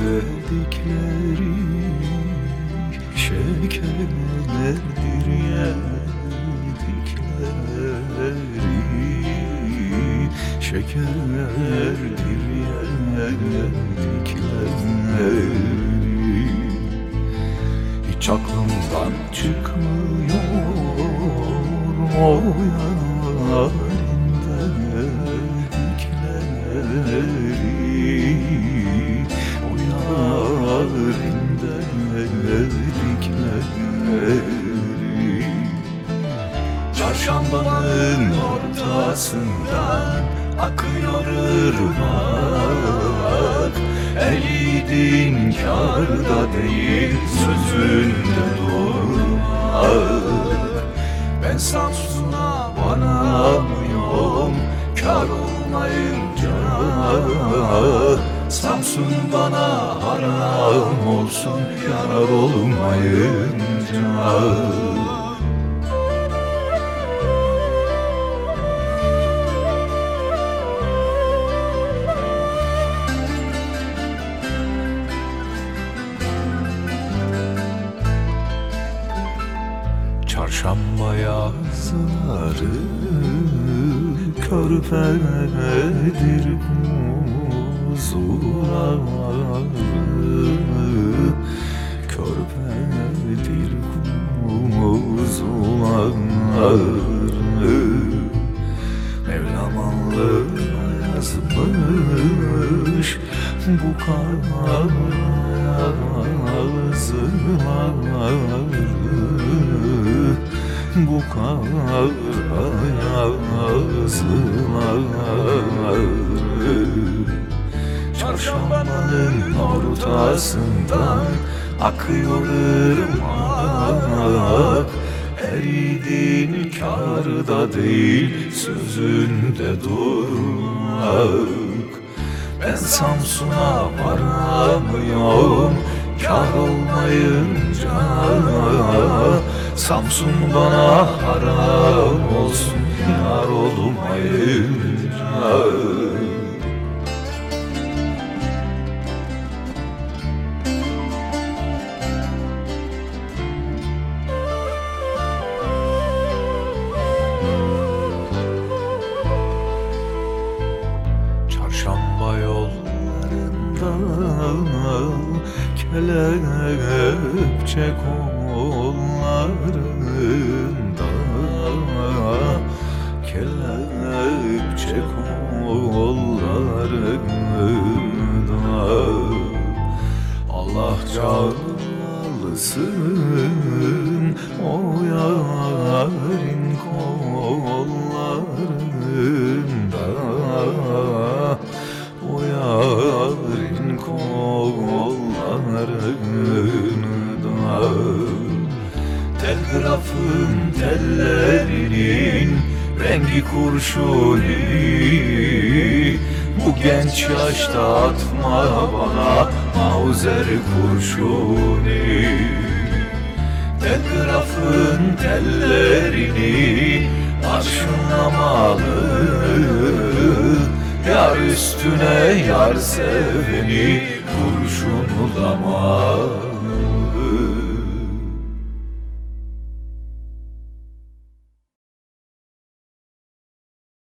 dedikleri şekerlerdir yedikleri şekerlerdir yedikleri hiç aklımdan çıkmıyor o yarın Çarşambanın ortasından akıyor ırmak. Elidin kârda değil sözünde durmak. Ben Samsun'a varamıyorum kar olmayınca. Samsun bana haram olsun yar olmayınca Çarşamba yazları körpedir kuzuları Körpedir kuzuları Mevlam yazmış bu yazıları bu yazıları Çarşambanın ortasından akıyor ırmak. Eridin kârda değil sözünde durmak. Ben Samsun'a varamıyorum kar olmayınca Samsun bana haram olsun yar olmayınca. Çarşamba yollarında kelepçe kollarında kelepçe kollarında Allah çalsın o yarın kollarında tellerinin rengi kurşuni. Bu genç yaşta atma bana Mauzer kurşuni. Telgrafın tellerini arşınlamalı Yar üstüne yar seveni kurşunlamalı